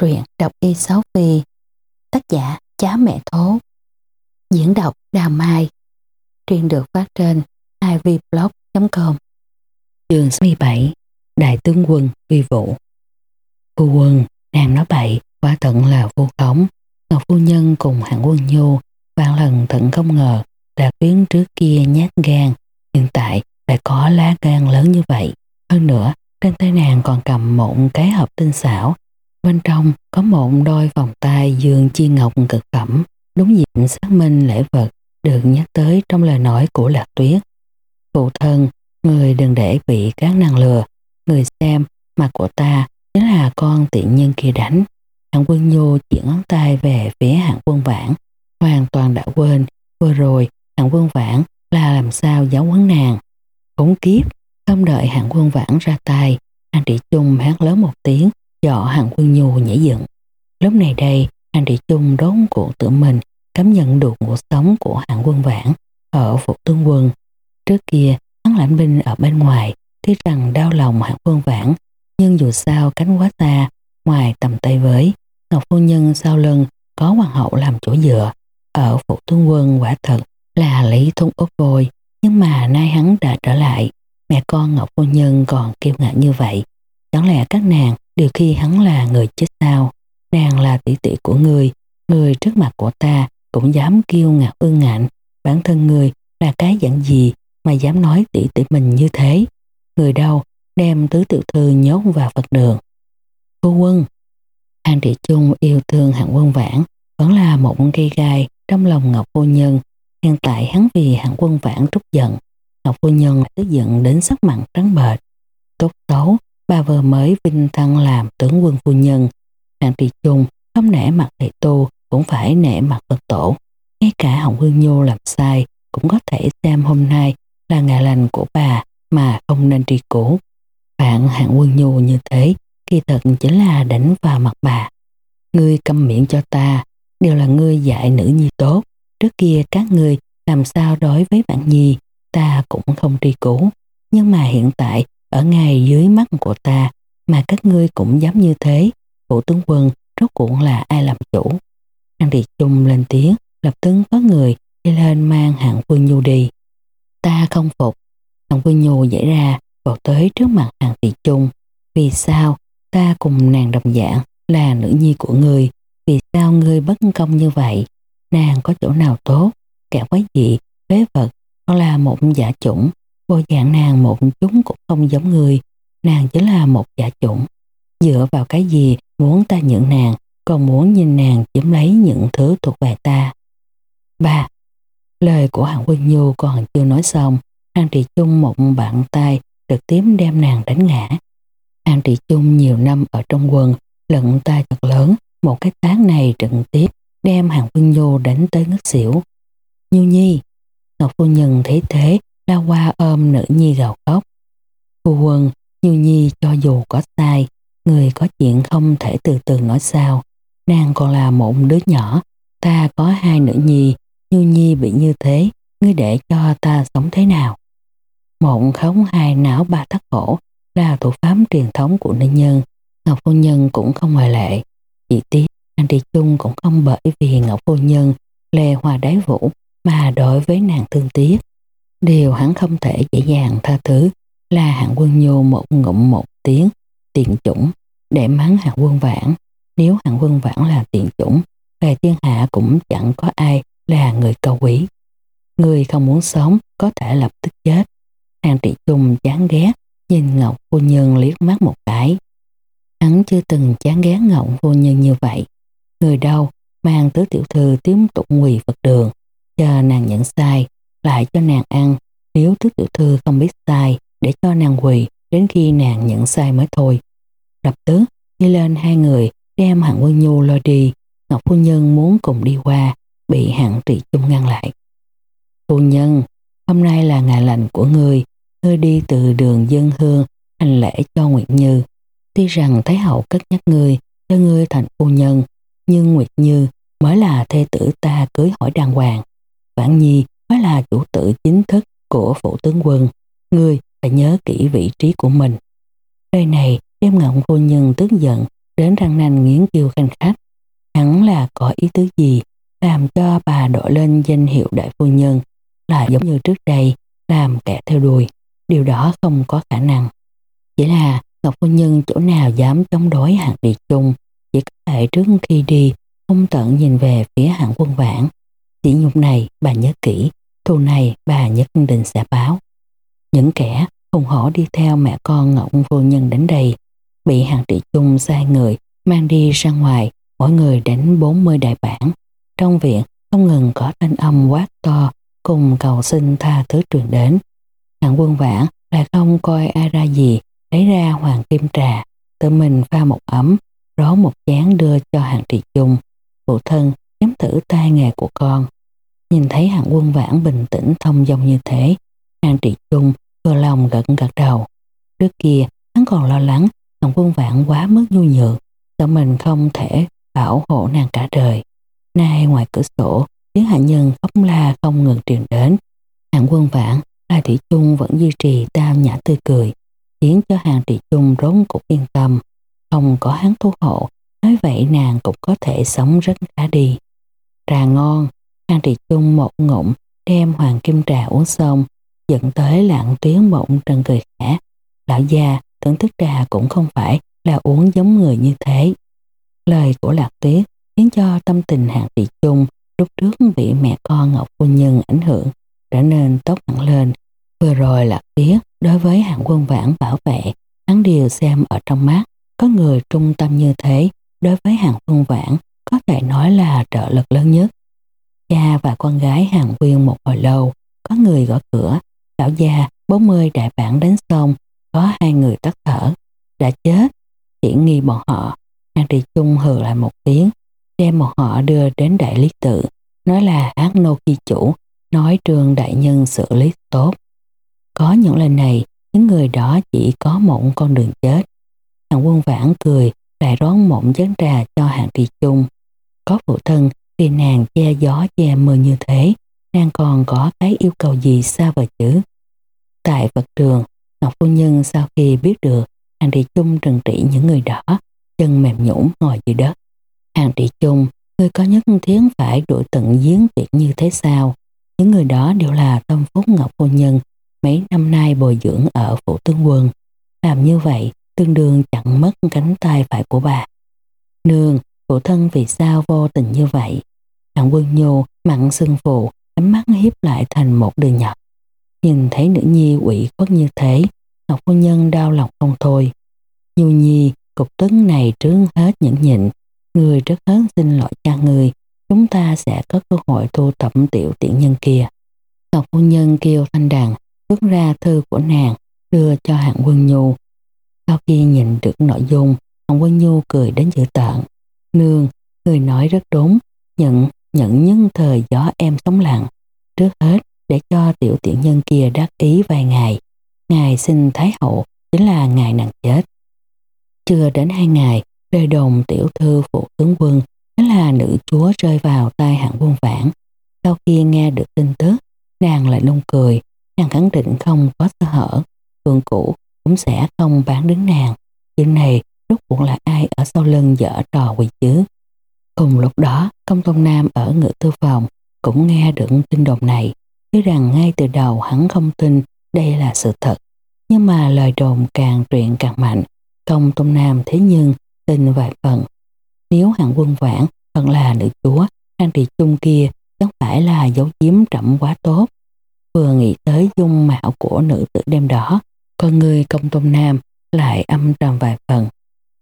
truyện đọc y sáu phi tác giả chá mẹ thố. Diễn đọc đà mai. Truyện được phát trên ivblog.com chương 67 Đại tướng quân vi vũ Phu quân, nàng nói bậy quả thận là vô khống Ngọc phu nhân cùng hạng quân nhu vạn lần thận không ngờ là tuyến trước kia nhát gan. Hiện tại lại có lá gan lớn như vậy hơn nữa trên tay nàng còn cầm một cái hộp tinh xảo Bên trong có một đôi vòng tay dương chi ngọc cực phẩm, đúng diện xác minh lễ vật được nhắc tới trong lời nói của Lạc Tuyết. Phụ thân, người đừng để bị các nàng lừa, người xem mặt của ta chính là con tiện nhân kia đánh. Hạng quân nhu chỉ ngón tay về phía hạng quân vãn, hoàn toàn đã quên vừa rồi hạng quân vãn là làm sao giáo huấn nàng. Khốn kiếp, không đợi hạng quân vãn ra tay, anh trị chung hát lớn một tiếng dọ hàng quân nhu nhảy dựng. Lúc này đây, hàng Địa chung đốn cuộc tự mình cảm nhận được cuộc sống của hạng quân vãn ở phục tướng quân. Trước kia, hắn lãnh binh ở bên ngoài, thấy rằng đau lòng hạng quân vãn, nhưng dù sao cánh quá xa, ngoài tầm tay với, Ngọc Phu Nhân sau lưng có hoàng hậu làm chỗ dựa. Ở phục tướng quân quả thật là lý thung ốc vôi, nhưng mà nay hắn đã trở lại, mẹ con Ngọc Phu Nhân còn kiêu ngạo như vậy. Chẳng lẽ các nàng điều khi hắn là người chết sao? Nàng là tỷ tỷ của người, người trước mặt của ta cũng dám kêu ngạo ương ngạnh. Bản thân người là cái dạng gì mà dám nói tỷ tỷ mình như thế? Người đâu đem tứ tiểu thư nhốt vào Phật đường. Phu quân, Hàng Trị Trung yêu thương hạng quân vãn vẫn là một cây gai trong lòng Ngọc Phu Nhân. Hiện tại hắn vì hạng quân vãn trút giận. Ngọc Phu Nhân tức giận đến sắc mặt trắng bệch. Tốt xấu bà vừa mới vinh thăng làm tướng quân phu nhân. Hạng trì chung không nể mặt thầy tu cũng phải nể mặt Phật tổ. Ngay cả Hồng Hương Nhu làm sai cũng có thể xem hôm nay là ngày lành của bà mà không nên tri cũ. Bạn hạng quân nhu như thế kỳ thật chính là đánh vào mặt bà. Ngươi câm miệng cho ta, đều là ngươi dạy nữ nhi tốt. Trước kia các ngươi làm sao đối với bạn nhi, ta cũng không tri cũ. Nhưng mà hiện tại ở ngay dưới mắt của ta mà các ngươi cũng dám như thế. phủ tướng quân rốt cuộc là ai làm chủ. Hàng Thị Trung lên tiếng, lập tức có người đi lên mang hạng Vương Nhu đi. Ta không phục. Hạng Vương Nhu giải ra, vào tới trước mặt hàng Thị Trung. Vì sao ta cùng nàng đồng dạng là nữ nhi của ngươi? Vì sao ngươi bất công như vậy? Nàng có chỗ nào tốt? Kẻ quái dị, phế vật, hoặc là một giả chủng Bộ dạng nàng một chúng cũng không giống người, nàng chính là một giả chủng. Dựa vào cái gì muốn ta nhận nàng, còn muốn nhìn nàng chiếm lấy những thứ thuộc về ta. ba Lời của Hàng Quân Nhu còn chưa nói xong, Hàng Trị Trung một bàn tay trực tiếp đem nàng đánh ngã. Hàng Trị Trung nhiều năm ở trong quân, lận tay thật lớn, một cái tán này trực tiếp đem Hàng Quân Nhu đánh tới ngất xỉu. Nhu Nhi, Ngọc Phu Nhân thấy thế La qua ôm nữ nhi gào khóc. Phu quân, Như Nhi cho dù có sai, người có chuyện không thể từ từ nói sao. Nàng còn là một đứa nhỏ, ta có hai nữ nhi, Như Nhi bị như thế, ngươi để cho ta sống thế nào? Mộng khống hai não ba thắt khổ là thủ pháp truyền thống của nữ nhân. Ngọc Phu Nhân cũng không ngoại lệ. Chỉ tiếc, anh đi chung cũng không bởi vì Ngọc Phu Nhân lê hòa đáy vũ mà đối với nàng thương tiếc. Điều hắn không thể dễ dàng tha thứ là hạng quân nhô một ngụm một tiếng tiện chủng để mắng hạng quân vãn. Nếu hạng quân vãn là tiện chủng, về thiên hạ cũng chẳng có ai là người cao quý. Người không muốn sống có thể lập tức chết. Hàng trị trung chán ghét, nhìn Ngọc Phu Nhân liếc mắt một cái. Hắn chưa từng chán ghét Ngọc Phu Nhân như vậy. Người đâu mang tứ tiểu thư tiếp tục quỳ Phật đường, chờ nàng nhận sai, lại cho nàng ăn, nếu tứ tiểu thư không biết sai, để cho nàng quỳ đến khi nàng nhận sai mới thôi. Lập tức, đi lên hai người đem hạng quân nhu lo đi, Ngọc Phu Nhân muốn cùng đi qua, bị hạng trị chung ngăn lại. Phu Nhân, hôm nay là ngày lành của người, ngươi đi từ đường dân hương hành lễ cho Nguyệt Như. Tuy rằng Thái Hậu cất nhắc ngươi, cho ngươi thành phu nhân, nhưng Nguyệt Như mới là thê tử ta cưới hỏi đàng hoàng. Vãn Nhi mới là chủ tử chính thức của phủ tướng quân. Ngươi phải nhớ kỹ vị trí của mình. Đây này đem ngọng phu nhân tức giận đến răng nanh nghiến kêu khanh khách. Hắn là có ý tứ gì làm cho bà đội lên danh hiệu đại phu nhân là giống như trước đây làm kẻ theo đuôi. Điều đó không có khả năng. Chỉ là Ngọc Phu Nhân chỗ nào dám chống đối hạng địa chung, chỉ có thể trước khi đi không tận nhìn về phía hạng quân vãn. Chỉ nhục này bà nhớ kỹ, thù này bà nhất định sẽ báo. Những kẻ hùng hổ đi theo mẹ con Ngọc vô Nhân đến đây, bị hạng địa chung sai người mang đi ra ngoài, mỗi người đến 40 đại bản. Trong viện không ngừng có thanh âm quát to cùng cầu xin tha thứ truyền đến. Hạng quân vãn lại không coi ai ra gì, lấy ra hoàng kim trà, tự mình pha một ấm, rót một chén đưa cho hạng trị chung. Phụ thân nếm thử tay nghề của con. Nhìn thấy hạng quân vãn bình tĩnh thông dong như thế, hạng trị trung vừa lòng gật gật đầu. Trước kia, hắn còn lo lắng hạng quân vãn quá mức nhu nhược, sợ mình không thể bảo hộ nàng cả đời. Nay ngoài cửa sổ, tiếng hạ nhân khóc la không ngừng truyền đến. Hạng quân vãn, la thị trung vẫn duy trì tao nhã tươi cười, khiến cho hàng trị trung rốn cục yên tâm. Không có hắn thu hộ, nói vậy nàng cũng có thể sống rất khá đi. Trà ngon, hàng Trì chung một ngụm đem hoàng kim trà uống xong, dẫn tới lạng tiếng mộng trần cười khẽ. Lão già thưởng thức trà cũng không phải là uống giống người như thế. Lời của lạc tuyết khiến cho tâm tình hạng thị chung lúc trước bị mẹ con Ngọc Phu Nhân ảnh hưởng trở nên tốt hẳn lên. Vừa rồi lạc tuyết đối với hạng quân vãn bảo vệ hắn đều xem ở trong mắt có người trung tâm như thế đối với hạng quân vãn có thể nói là trợ lực lớn nhất. Cha và con gái hàng quyên một hồi lâu có người gõ cửa lão gia 40 đại bản đến xong có hai người tắt thở đã chết chỉ nghi bọn họ hàng trì chung hừ lại một tiếng đem một họ đưa đến đại lý tự, nói là ác nô kỳ chủ, nói trường đại nhân xử lý tốt. Có những lần này, những người đó chỉ có một con đường chết. Hàng quân vãn cười, lại rót mộng chén trà cho hàng trì chung. Có phụ thân, vì nàng che gió che mưa như thế, nàng còn có cái yêu cầu gì xa vời chứ? Tại vật trường, Ngọc Phu Nhân sau khi biết được hàng trì chung trừng trị những người đó, chân mềm nhũn ngồi dưới đất. Hàng trị chung, người có nhất thiết phải đuổi tận giếng việc như thế sao? Những người đó đều là tâm phúc ngọc phu nhân, mấy năm nay bồi dưỡng ở phủ tướng quân. Làm như vậy, tương đương chặn mất cánh tay phải của bà. Nương, phụ thân vì sao vô tình như vậy? Đặng quân nhô, mặn sưng phụ, ánh mắt hiếp lại thành một đường nhỏ. Nhìn thấy nữ nhi quỷ khuất như thế, Ngọc phu nhân đau lòng không thôi. Nhu nhi, cục tức này trướng hết những nhịn, Người rất hớn xin lỗi cha người, chúng ta sẽ có cơ hội thu thập tiểu tiện nhân kia. Ngọc phu nhân kêu thanh đàn, bước ra thư của nàng, đưa cho hạng quân nhu. Sau khi nhìn được nội dung, hạng quân nhu cười đến dự tợn. Nương, người nói rất đúng, nhận, nhận nhân thời gió em sống lặng. Trước hết, để cho tiểu tiện nhân kia đắc ý vài ngày. Ngài sinh Thái Hậu chính là ngày nàng chết. Chưa đến hai ngày, Đời đồng tiểu thư phụ tướng quân chính là nữ chúa rơi vào tay hạng quân vãn. Sau khi nghe được tin tức, nàng lại nung cười, nàng khẳng định không có sơ hở. Phương cũ cũng sẽ không bán đứng nàng. Chuyện này rốt cuộc là ai ở sau lưng dở trò quỷ chứ. Cùng lúc đó, công tôn nam ở ngự tư phòng cũng nghe được tin đồn này. Tuy rằng ngay từ đầu hắn không tin đây là sự thật. Nhưng mà lời đồn càng truyền càng mạnh. Công tôn nam thế nhưng tin vài phần. Nếu hạng quân vãn thật là nữ chúa, An Trì Chung kia chẳng phải là dấu chiếm trẫm quá tốt. Vừa nghĩ tới dung mạo của nữ tử đêm đó, con người công tôn nam lại âm trầm vài phần.